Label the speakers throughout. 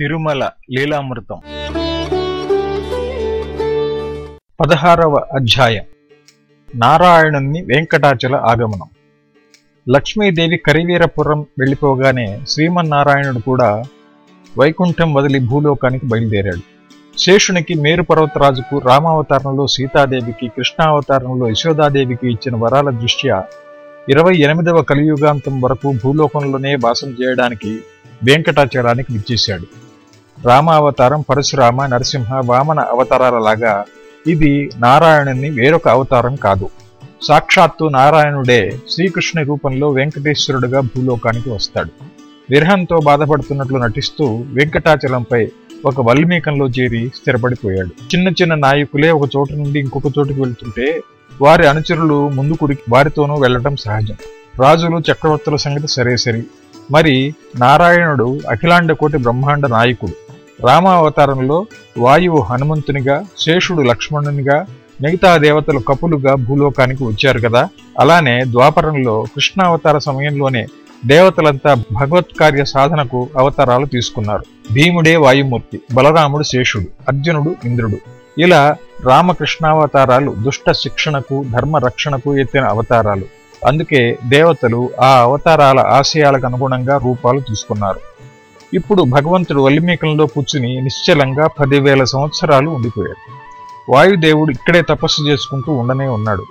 Speaker 1: తిరుమల లీలామృతం. పదహారవ అధ్యాయం. నారాయణుని వెంకటాచల ఆగమనం. లక్ష్మీదేవి కరివీరపురం వెళ్ళిపోగానే శ్రీమన్నారాయణుడు కూడా వైకుంఠం వదిలి భూలోకానికి బయలుదేరాడు. శేషునికి మేరు పర్వతరాజుకు రామావతారంలో సీతాదేవికి కృష్ణావతారంలో యశోదాదేవికి ఇచ్చిన వరాల దృష్ట్యా ఇరవై ఎనిమిదవ కలియుగాంతం వరకు భూలోకంలోనే వాసం చేయడానికి వెంకటాచలానికి విచ్చేశాడు. రామావతారం పరశురామ నరసింహ వామన అవతారాలలాగా ఇది నారాయణుని వేరొక అవతారం కాదు. సాక్షాత్తు నారాయణుడే శ్రీకృష్ణ రూపంలో వెంకటేశ్వరుడుగా భూలోకానికి వస్తాడు. విరహంతో బాధపడుతున్నట్లు నటిస్తూ వెంకటాచలంపై ఒక వల్మీకంలో చేరి స్థిరపడిపోయాడు. చిన్న చిన్న నాయకులే ఒక చోటు నుండి ఇంకొక చోటుకు వెళ్తుంటే వారి అనుచరులు ముందుకుడికి వారితోనూ వెళ్ళటం సహజం. రాజులు చక్రవర్తుల సంగతి సరే సరి మరి నారాయణుడు అఖిలాండ కోటి బ్రహ్మాండ నాయకుడు. రామావతారంలో వాయువు హనుమంతునిగా శేషుడు లక్ష్మణునిగా మిగతా దేవతలు కపులుగా భూలోకానికి వచ్చారు కదా? అలానే ద్వాపరంలో కృష్ణావతార సమయంలోనే దేవతలంతా భగవత్కార్య సాధనకు అవతారాలు తీసుకున్నారు. భీముడే వాయుమూర్తి బలరాముడు శేషుడు అర్జునుడు ఇంద్రుడు. ఇలా రామకృష్ణావతారాలు దుష్ట శిక్షణకు ధర్మ రక్షణకు ఎత్తిన అవతారాలు. అందుకే దేవతలు ఆ అవతారాల ఆశయాలకు అనుగుణంగా రూపాలు తీసుకున్నారు. ఇప్పుడు భగవంతుడు వల్లిమేకంలో కూర్చుని నిశ్చలంగా పదివేల సంవత్సరాలు ఉండిపోయాడు. వాయుదేవుడు ఇక్కడే తపస్సు చేసుకుంటూ ఉండనే ఉన్నాడు.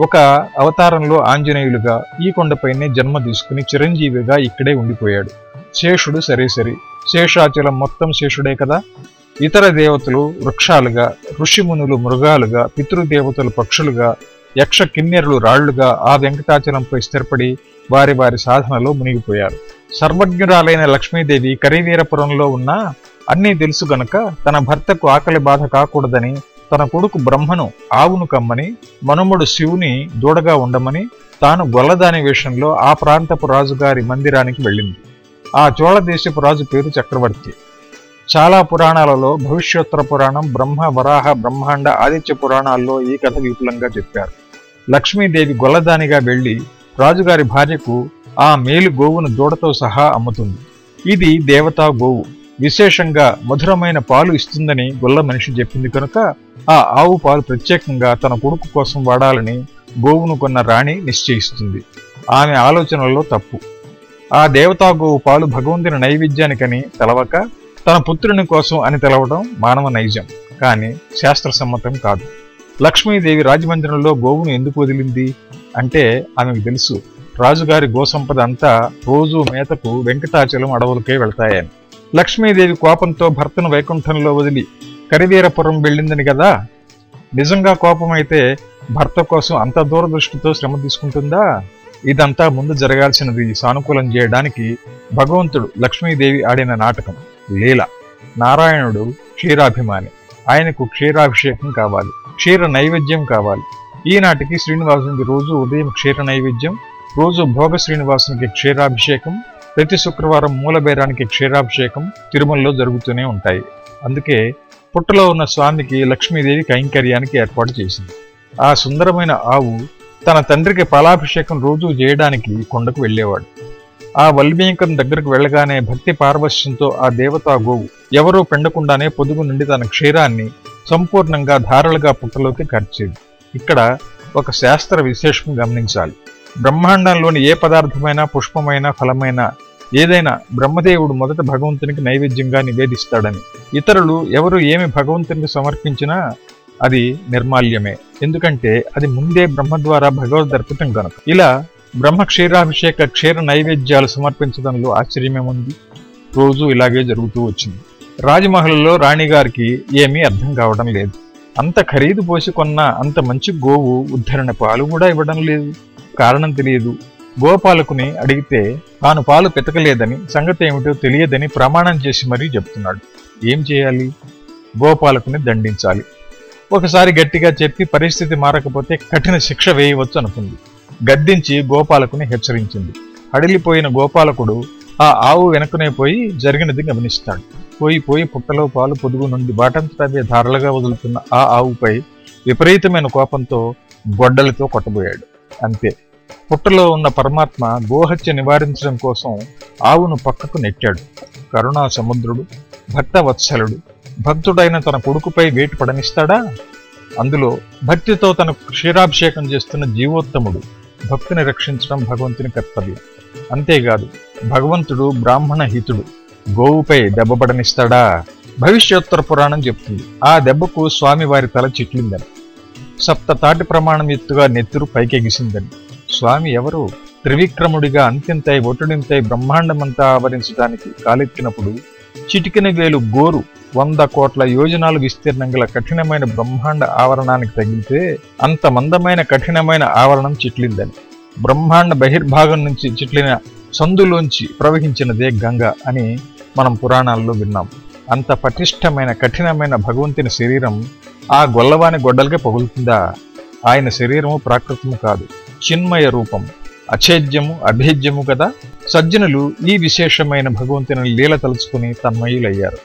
Speaker 1: ఒక అవతారంలో ఆంజనేయులుగా ఈ కొండపైనే జన్మ తీసుకుని చిరంజీవిగా ఇక్కడే ఉండిపోయాడు. శేషుడు సరే సరి శేషాచలం మొత్తం శేషుడే కదా? ఇతర దేవతలు వృక్షాలుగా ఋషిమునులు మృగాలుగా పితృదేవతలు పక్షులుగా యక్ష కిన్నెరులు రాళ్ళుగా ఆ వెంకటాచలంపై స్థిరపడి వారి వారి సాధనలో మునిగిపోయారు. సర్వజ్ఞురాలైన లక్ష్మీదేవి కరివీరపురంలో ఉన్న అన్నీ తెలుసు గనక తన భర్తకు ఆకలి బాధ కాకూడదని తన కొడుకు బ్రహ్మను ఆవును కమ్మని మనుముడు శివుని దూడగా ఉండమని తాను గొల్లదాని వేషంలో ఆ ప్రాంతపు రాజుగారి మందిరానికి వెళ్ళింది. ఆ చోళ దేశపు రాజు పేరు చక్రవర్తి. చాలా పురాణాలలో భవిష్యోత్తర పురాణం బ్రహ్మ వరాహ బ్రహ్మాండ ఆదిత్య పురాణాల్లో ఈ కథ విపులంగా చెప్పారు. లక్ష్మీదేవి గొల్లదానిగా వెళ్ళి రాజుగారి భార్యకు ఆ మేలు గోవును దూడతో సహా అమ్ముతుంది. ఇది దేవతా గోవు. విశేషంగా మధురమైన పాలు ఇస్తుందని గొల్ల మనిషి చెప్పింది కనుక ఆ ఆవు పాలు ప్రత్యేకంగా తన కొడుకు కోసం వాడాలని గోవును కొన్న రాణి నిశ్చయిస్తుంది. ఆమె ఆలోచనల్లో తప్పు. ఆ దేవతా గోవు పాలు భగవంతుని నైవేద్యానికని తెలవక తన పుత్రుని కోసం అని తెలవడం మానవ నైజం. కానీ శాస్త్రసమ్మతం కాదు. లక్ష్మీదేవి రాజమందిరంలో గోవును ఎందుకు వదిలింది? అంటే ఆమెకు తెలుసు. రాజుగారి గోసంపద అంతా రోజు మేతకు వెంకటాచలం అడవులకే వెళ్తాయని. లక్ష్మీదేవి కోపంతో భర్తను వైకుంఠంలో వదిలి కరివీరపురం వెళ్ళిందని కదా? నిజంగా కోపమైతే భర్త కోసం అంత దూరదృష్టితో శ్రమ తీసుకుంటుందా? ఇదంతా ముందు జరగాల్సినది సానుకూలం చేయడానికి భగవంతుడు లక్ష్మీదేవి ఆడిన నాటకం లీల. నారాయణుడు క్షీరాభిమాని. ఆయనకు క్షీరాభిషేకం కావాలి క్షీర నైవేద్యం కావాలి. ఈనాటికి శ్రీనివాసునికి రోజు ఉదయం క్షీర నైవేద్యం రోజు భోగ శ్రీనివాసునికి క్షీరాభిషేకం ప్రతి శుక్రవారం మూలబేరానికి క్షీరాభిషేకం తిరుమలలో జరుగుతూనే ఉంటాయి. అందుకే పుట్టలో ఉన్న స్వామికి లక్ష్మీదేవి కైంకర్యానికి ఏర్పాటు చేసింది. ఆ సుందరమైన ఆవు తన తండ్రికి పాలాభిషేకం రోజు చేయడానికి కొండకు వెళ్ళేవాడు. ఆ వల్మీకం దగ్గరకు వెళ్ళగానే భక్తి పారవశ్యంతో ఆ దేవతా గోవు ఎవరూ పెండకుండానే పొదుగు నుండి తన క్షీరాన్ని సంపూర్ణంగా ధారలుగా పుట్టలోకి ఖర్చేది ఇక్కడ ఒక శాస్త్ర విశేషం గమనించాలి. బ్రహ్మాండంలోని ఏ పదార్థమైనా పుష్పమైన ఫలమైన ఏదైనా బ్రహ్మదేవుడు మొదట భగవంతునికి నైవేద్యంగా నివేదిస్తాడని. ఇతరులు ఎవరు ఏమి భగవంతునికి సమర్పించినా అది నిర్మాల్యమే. ఎందుకంటే అది ముందే బ్రహ్మ ద్వారా భగవద్ అర్పితం కనుక. ఇలా బ్రహ్మ క్షీరాభిషేక క్షీర నైవేద్యాలు సమర్పించడంలో ఆశ్చర్యమేముంది? రోజు ఇలాగే జరుగుతూ వచ్చింది. రాజమహల్లో రాణిగారికి ఏమీ అర్థం కావడం లేదు. అంత ఖరీదు పోసి కొన్న అంత మంచి గోవు ఉద్ధరణ పాలు కూడా ఇవ్వడం లేదు. కారణం తెలియదు. గోపాలకుని అడిగితే తాను పాలు పెతకలేదని సంగతి ఏమిటో తెలియదని ప్రమాణం చేసి మరీ చెప్తున్నాడు. ఏం చేయాలి? గోపాలకుని దండించాలి. ఒకసారి గట్టిగా చెప్పి పరిస్థితి మారకపోతే కఠిన శిక్ష వేయవచ్చు అనుకుంది. గద్దించి గోపాలకుని హెచ్చరించింది. అడిలిపోయిన గోపాలకుడు ఆ ఆవు వెనుకనే పోయి జరిగినది గమనిస్తాడు. పోయి పోయి పుట్టలో పాలు పొదుగు నుండి బాటంతటవే ధారలుగా వదులుతున్న ఆ ఆవుపై విపరీతమైన కోపంతో గొడ్డలతో కొట్టబోయాడు. అంతే. పుట్టలో ఉన్న పరమాత్మ గోహత్య నివారించడం కోసం ఆవును పక్కకు నెట్టాడు. కరుణా సముద్రుడు భక్తవత్సలుడు భక్తుడైన తన కొడుకుపై వేటు పడనిస్తాడా? అందులో భక్తితో తనకు క్షీరాభిషేకం చేస్తున్న జీవోత్తముడు భక్తిని రక్షించడం భగవంతుని కర్తవ్యం. అంతేకాదు భగవంతుడు బ్రాహ్మణ హితుడు గోవుపై దెబ్బ పడనిస్తాడా? భవిష్యోత్తర పురాణం చెప్తుంది. ఆ దెబ్బకు స్వామివారి తల చిట్లిందని. సప్త తాటి ప్రమాణం ఎత్తుగా నెత్తురు పైకెగిసిందని. స్వామి ఎవరు? త్రివిక్రముడిగా అంత్యంతై ఒటుడింతై బ్రహ్మాండమంతా ఆవరించడానికి కాలెత్తినప్పుడు చిటికిన వేలు గోరు వంద కోట్ల యోజనాలు విస్తీర్ణం గల కఠినమైన బ్రహ్మాండ ఆవరణానికి తగిలితే అంత మందమైన కఠినమైన ఆవరణం చిట్లిందని. బ్రహ్మాండ బహిర్భాగం నుంచి చిట్లిన సందులోంచి ప్రవహించినదే గంగ అని మనం పురాణాల్లో విన్నాం. అంత పటిష్టమైన కఠినమైన భగవంతుని శరీరం ఆ గొల్లవాని గొడ్డలకే పగులుతుందా? ఆయన శరీరము ప్రాకృతము కాదు. చిన్మయ రూపం అఛేద్యము అభేద్యము కదా? సజ్జనులు ఈ విశేషమైన భగవంతుని లీల తలుచుకుని తన్మయులయ్యారు.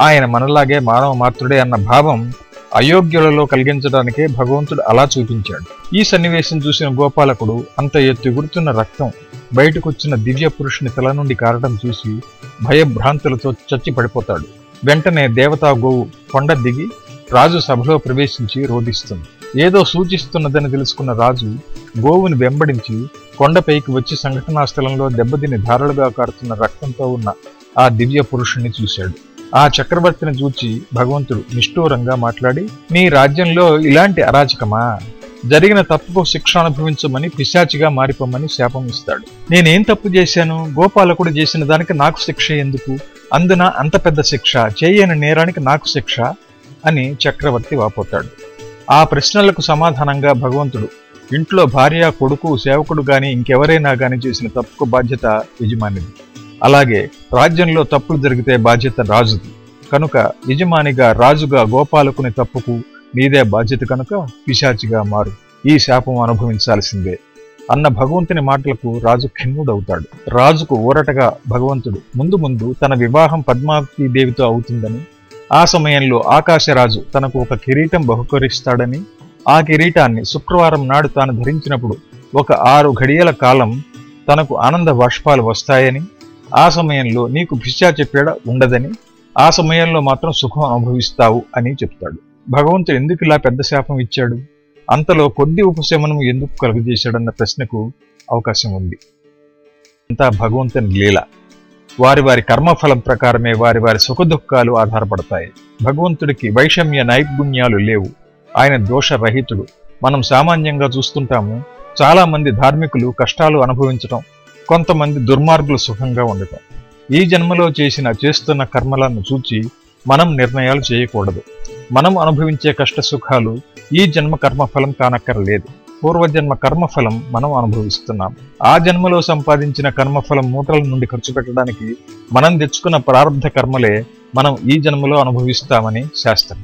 Speaker 1: ఆయన మనలాగే మానవ మాత్రుడే అన్న భావం అయోగ్యులలో కలిగించడానికే భగవంతుడు అలా చూపించాడు. ఈ సన్నివేశం చూసిన గోపాలకుడు అంత ఎత్తుగుడుతున్న రక్తం బయటకొచ్చిన దివ్య పురుషుని తల నుండి కారటం చూసి భయభ్రాంతులతో చచ్చి పడిపోతాడు. వెంటనే దేవతా గోవు కొండ దిగి రాజు సభలో ప్రవేశించి రోధిస్తుంది. ఏదో సూచిస్తున్నదని తెలుసుకున్న రాజు గోవుని వెంబడించి కొండపైకి వచ్చి సంఘటనా స్థలంలో దెబ్బతిని ధారలుగా కారుతున్న రక్తంతో ఉన్న ఆ దివ్య పురుషుణ్ణి చూశాడు. ఆ చక్రవర్తిని చూచి భగవంతుడు నిష్ఠూరంగా మాట్లాడి నీ రాజ్యంలో ఇలాంటి అరాచకమా? జరిగిన తప్పుకు శిక్ష అనుభవించమని పిశాచిగా మారిపోమని శాపం ఇస్తాడు. నేనేం తప్పు చేశాను? గోపాలకుడు చేసిన దానికి నాకు శిక్ష ఎందుకు? అందున అంత పెద్ద శిక్ష చేయని నేరానికి నాకు శిక్ష? అని చక్రవర్తి వాపోతాడు. ఆ ప్రశ్నలకు సమాధానంగా భగవంతుడు ఇంట్లో భార్య కొడుకు సేవకుడు గాని ఇంకెవరైనా గాని చేసిన తప్పుకు బాధ్యత యజమానిది. అలాగే రాజ్యంలో తప్పులు జరిగితే బాధ్యత రాజుది. కనుక యజమానిగా రాజుగా గోపాలకుని తప్పుకు నీదే బాధ్యత కనుక పిశాచిగా మారు. ఈ శాపం అనుభవించాల్సిందే. అన్న భగవంతుని మాటలకు రాజు ఖిన్నుడవుతాడు. రాజుకు ఊరటగా భగవంతుడు ముందు ముందు తన వివాహం పద్మావతి దేవితో అవుతుందని ఆ సమయంలో ఆకాశరాజు తనకు ఒక కిరీటం బహుకరిస్తాడని ఆ కిరీటాన్ని శుక్రవారం నాడు తాను ధరించినప్పుడు ఒక ఆరు ఘడియల కాలం తనకు ఆనంద బాష్పాలు వస్తాయని ఆ సమయంలో నీకు పిశాచ పీడ ఉండదని ఆ సమయంలో మాత్రం సుఖం అనుభవిస్తావు అని చెప్తాడు. భగవంతుడు ఎందుకు ఇలా పెద్ద శాపం ఇచ్చాడు? అంతలో కొద్ది ఉపశమనం ఎందుకు కలుగజేశాడన్న ప్రశ్నకు అవకాశం ఉంది. అంతా భగవంతుని లీల. వారి వారి కర్మఫలం ప్రకారమే వారి వారి సుఖదుఖాలు ఆధారపడతాయి. భగవంతుడికి వైషమ్య నైపుణ్యాలు లేవు. ఆయన దోషరహితుడు. మనం సామాన్యంగా చూస్తుంటాము చాలా మంది ధార్మికులు కష్టాలు అనుభవించటం కొంతమంది దుర్మార్గులు సుఖంగా ఉండటం. ఈ జన్మలో చేసిన చేస్తున్న కర్మలను చూచి మనం నిర్ణయాలు చేయకూడదు. మనం అనుభవించే కష్ట సుఖాలు ఈ జన్మ కర్మఫలం కానక్కర్లేదు. పూర్వజన్మ కర్మఫలం మనం అనుభవిస్తున్నాం. ఆ జన్మలో సంపాదించిన కర్మఫలం మూటల నుండి ఖర్చు పెట్టడానికి మనం తెచ్చుకున్న ప్రారంధ కర్మలే మనం ఈ జన్మలో అనుభవిస్తామని శాస్త్రం.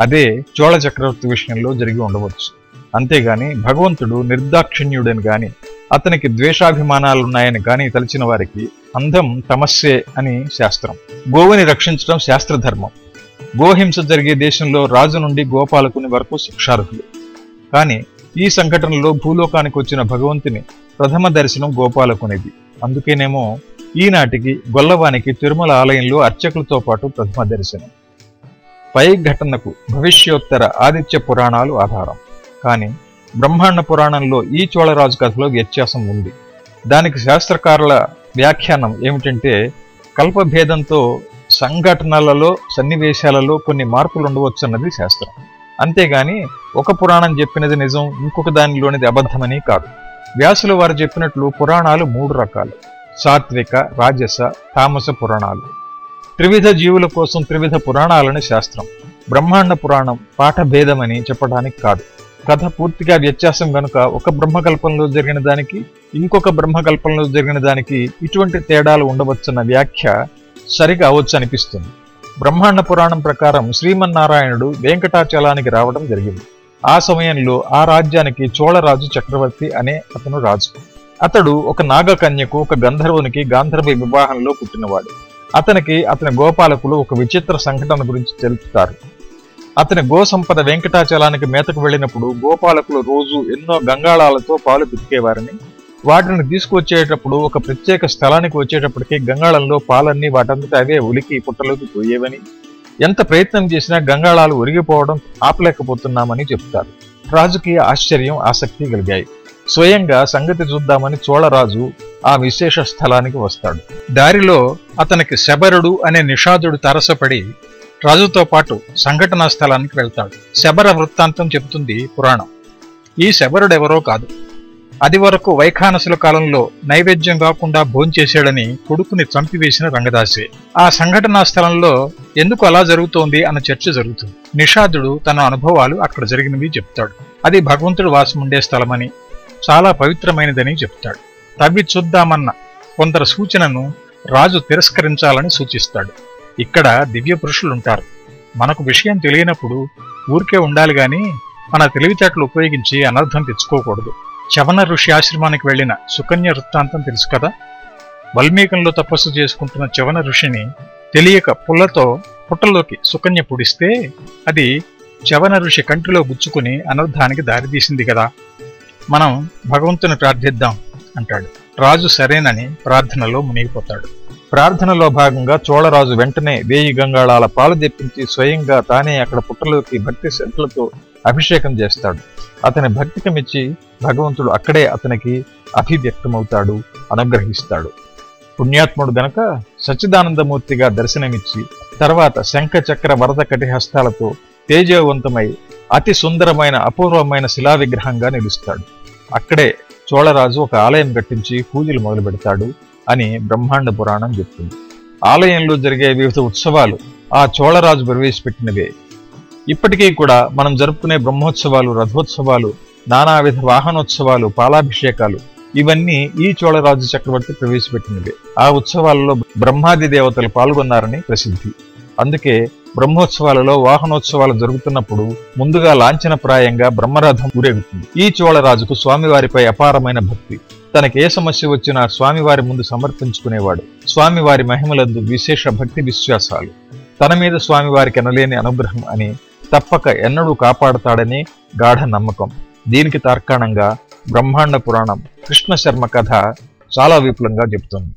Speaker 1: అదే చోళ చక్రవర్తి విషయంలో జరిగి ఉండవచ్చు. అంతేగాని భగవంతుడు నిర్దాక్షిణ్యుడని గాని అతనికి ద్వేషాభిమానాలున్నాయని గాని తలిచిన వారికి అందం తమస్సే అని శాస్త్రం. గోవుని రక్షించడం శాస్త్రధర్మం. గోహింస జరిగే దేశంలో రాజు నుండి గోపాలకుని వరకు శిక్షార్హులు. కానీ ఈ సంఘటనలో భూలోకానికి వచ్చిన భగవంతుని ప్రథమ దర్శనం గోపాలకునిది. అందుకేనేమో ఈనాటికి గొల్లవానికి తిరుమల ఆలయంలో అర్చకులతో పాటు ప్రథమ దర్శనం. పై ఘటనకు భవిష్యోత్తర ఆదిత్య పురాణాలు ఆధారం. కానీ బ్రహ్మాండ పురాణంలో ఈ చోళరాజు కథలో వ్యత్యాసం ఉంది. దానికి శాస్త్రకారుల వ్యాఖ్యానం ఏమిటంటే కల్పభేదంతో సంఘటనలలో సన్నివేశాలలో కొన్ని మార్పులు ఉండవచ్చన్నది శాస్త్రం. అంతేగాని ఒక పురాణం చెప్పినది నిజం ఇంకొక దానిలోనిది అబద్ధమని కాదు. వ్యాసుల వారు చెప్పినట్లు పురాణాలు మూడు రకాలు. సాత్విక రాజస తామస పురాణాలు. త్రివిధ జీవుల కోసం త్రివిధ పురాణాలని శాస్త్రం. బ్రహ్మాండ పురాణం పాఠభేదమని చెప్పడానికి కాదు. కథ పూర్తిగా వ్యత్యాసం గనుక ఒక బ్రహ్మకల్పంలో జరిగిన దానికి ఇంకొక బ్రహ్మకల్పంలో జరిగిన దానికి ఇటువంటి తేడాలు ఉండవచ్చన్న వ్యాఖ్య సరిగా అవచ్చు అనిపిస్తుంది. బ్రహ్మాండ పురాణం ప్రకారం శ్రీమన్నారాయణుడు వెంకటాచలానికి రావడం జరిగింది. ఆ సమయంలో ఆ రాజ్యానికి చోళరాజు చక్రవర్తి అనే అతను రాజు అతడు ఒక నాగకన్యకు ఒక గంధర్వునికి గాంధర్వ వివాహంలో పుట్టినవాడు. అతనికి అతని గోపాలకులు ఒక విచిత్ర సంఘటన గురించి తెలుపుతారు. అతని గో సంపద వెంకటాచలానికి మేతకు వెళ్ళినప్పుడు గోపాలకులు రోజు ఎన్నో గంగాళాలతో పాలు పితికేవారని వాటిని తీసుకువచ్చేటప్పుడు ఒక ప్రత్యేక స్థలానికి వచ్చేటప్పటికి గంగాళంలో పాలన్నీ వాటంతట అవే ఉలికి పుట్టలోకి పోయేవని ఎంత ప్రయత్నం చేసినా గంగాళాలు ఒరిగిపోవడం ఆపలేకపోతున్నామని చెప్తారు. రాజుకి ఆశ్చర్యం ఆసక్తి కలిగాయి. స్వయంగా సంగతి చూద్దామని చోళరాజు ఆ విశేష స్థలానికి వస్తాడు. దారిలో అతనికి శబరుడు అనే నిషాదుడు తరసపడి రాజుతో పాటు సంఘటనా స్థలానికి వెళ్తాడు. శబర వృత్తాంతం చెబుతుంది పురాణం. ఈ శబరుడెవరో కాదు. అది వరకు వైఖానసుల కాలంలో నైవేద్యం కాకుండా భోంచేశాడని కొడుకుని చంపివేసిన రంగదాసే. ఆ సంఘటనా స్థలంలో ఎందుకు అలా జరుగుతోంది అన్న చర్చ జరుగుతుంది. నిషాదుడు తన అనుభవాలు అక్కడ జరిగినవి చెప్తాడు. అది భగవంతుడు వాసముండే స్థలమని చాలా పవిత్రమైనదని చెప్తాడు. తవ్వి చూద్దామన్న కొందరు సూచనను రాజు తిరస్కరించాలని సూచిస్తాడు. ఇక్కడ దివ్య పురుషులుంటారు. మనకు విషయం తెలియనప్పుడు ఊరికే ఉండాలి గాని మన తెలివితేటలు ఉపయోగించి అనర్థం తెచ్చుకోకూడదు. చవన ఋషి ఆశ్రమానికి వెళ్ళిన సుకన్య వృత్తాంతం తెలుసు కదా? వల్మీకంలో తపస్సు చేసుకుంటున్న చవన ఋషిని తెలియక పుల్లతో పుట్టలోకి సుకన్య పుడిస్తే అది చవన ఋషి కంటిలో గుచ్చుకుని అనర్థానికి దారితీసింది కదా. మనం భగవంతుని ప్రార్థిద్దాం అంటాడు. రాజు సరేనని ప్రార్థనలో మునిగిపోతాడు. ప్రార్థనలో భాగంగా చోళరాజు వెంటనే వేయి గంగాళాల పాలు తెప్పించి స్వయంగా తానే అక్కడ పుట్టలోకి భక్తి శ్రద్ధలతో అభిషేకం చేస్తాడు. అతని భక్తికి మెచ్చి భగవంతుడు అక్కడే అతనికి అభివ్యక్తమవుతాడు అనుగ్రహిస్తాడు. పుణ్యాత్ముడు గనక సచ్చిదానందమూర్తిగా దర్శనమిచ్చి తర్వాత శంఖచక్ర వరద కటిహస్తాలతో తేజవంతమై అతి సుందరమైన అపూర్వమైన శిలా విగ్రహంగా నిలుస్తాడు. అక్కడే చోళరాజు ఒక ఆలయం కట్టించి పూజలు మొదలు పెడతాడు అని బ్రహ్మాండ పురాణం చెప్తుంది. ఆలయంలో జరిగే వివిధ ఉత్సవాలు ఆ చోళరాజు ప్రవేశపెట్టినవే. ఇప్పటికీ కూడా మనం జరుపుకునే బ్రహ్మోత్సవాలు రథోత్సవాలు నానావిధ వాహనోత్సవాలు పాలాభిషేకాలు ఇవన్నీ ఈ చోళరాజు చక్రవర్తి ప్రవేశపెట్టినవే. ఆ ఉత్సవాలలో బ్రహ్మాది దేవతలు పాల్గొన్నారని ప్రసిద్ధి. అందుకే బ్రహ్మోత్సవాలలో వాహనోత్సవాలు జరుగుతున్నప్పుడు ముందుగా లాంఛనప్రాయంగా బ్రహ్మరథం ఊరేగుతుంది. ఈ చోళరాజుకు స్వామివారిపై అపారమైన భక్తి. తనకే ఏ సమస్య వచ్చినా స్వామివారి ముందు సమర్పించుకునేవాడు. స్వామివారి మహిమలందు విశేష భక్తి విశ్వాసాలు. తన మీద స్వామివారికి అనలేని అనుగ్రహం అని తప్పక ఎన్నడూ కాపాడతాడని గాఢ నమ్మకం. దీనికి తార్కాణంగా బ్రహ్మాండ పురాణం కృష్ణ శర్మ కథ చాలా విపులంగా చెబుతుంది.